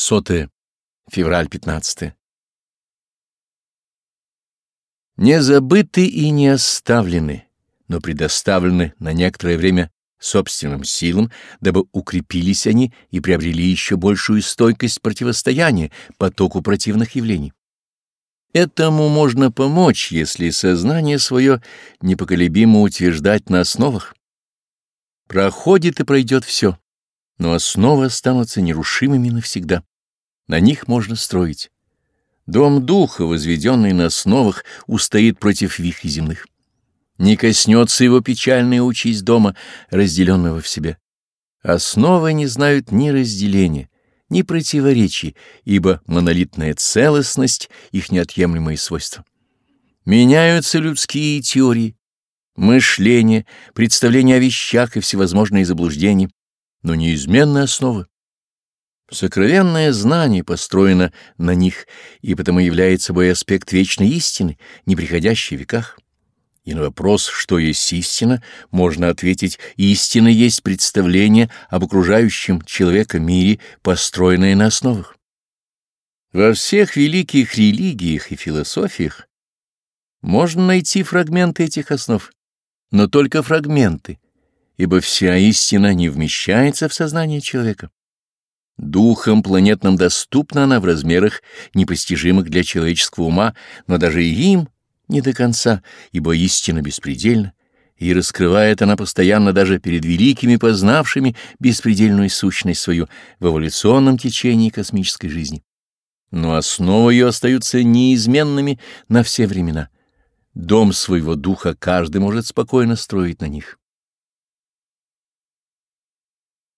Сотое. Февраль 15. Не забыты и не оставлены, но предоставлены на некоторое время собственным силам, дабы укрепились они и приобрели еще большую стойкость противостояния потоку противных явлений. Этому можно помочь, если сознание свое непоколебимо утверждать на основах. Проходит и пройдет все, но основы останутся нерушимыми навсегда. На них можно строить. Дом духа, возведенный на основах, устоит против вихрей земных. Не коснется его печальная участь дома, разделенного в себе. Основы не знают ни разделения, ни противоречий, ибо монолитная целостность — их неотъемлемые свойства. Меняются людские теории, мышление, представления о вещах и всевозможные заблуждения, но неизменны основы. Сокровенное знание построено на них и потому является собой аспект вечной истины, не приходящей в веках. И на вопрос, что есть истина, можно ответить, истина есть представление об окружающем человека мире, построенное на основах. Во всех великих религиях и философиях можно найти фрагменты этих основ, но только фрагменты, ибо вся истина не вмещается в сознание человека. Духом планетным доступна она в размерах, непостижимых для человеческого ума, но даже и им не до конца, ибо истина беспредельна, и раскрывает она постоянно даже перед великими познавшими беспредельную сущность свою в эволюционном течении космической жизни. Но основы ее остаются неизменными на все времена. Дом своего духа каждый может спокойно строить на них.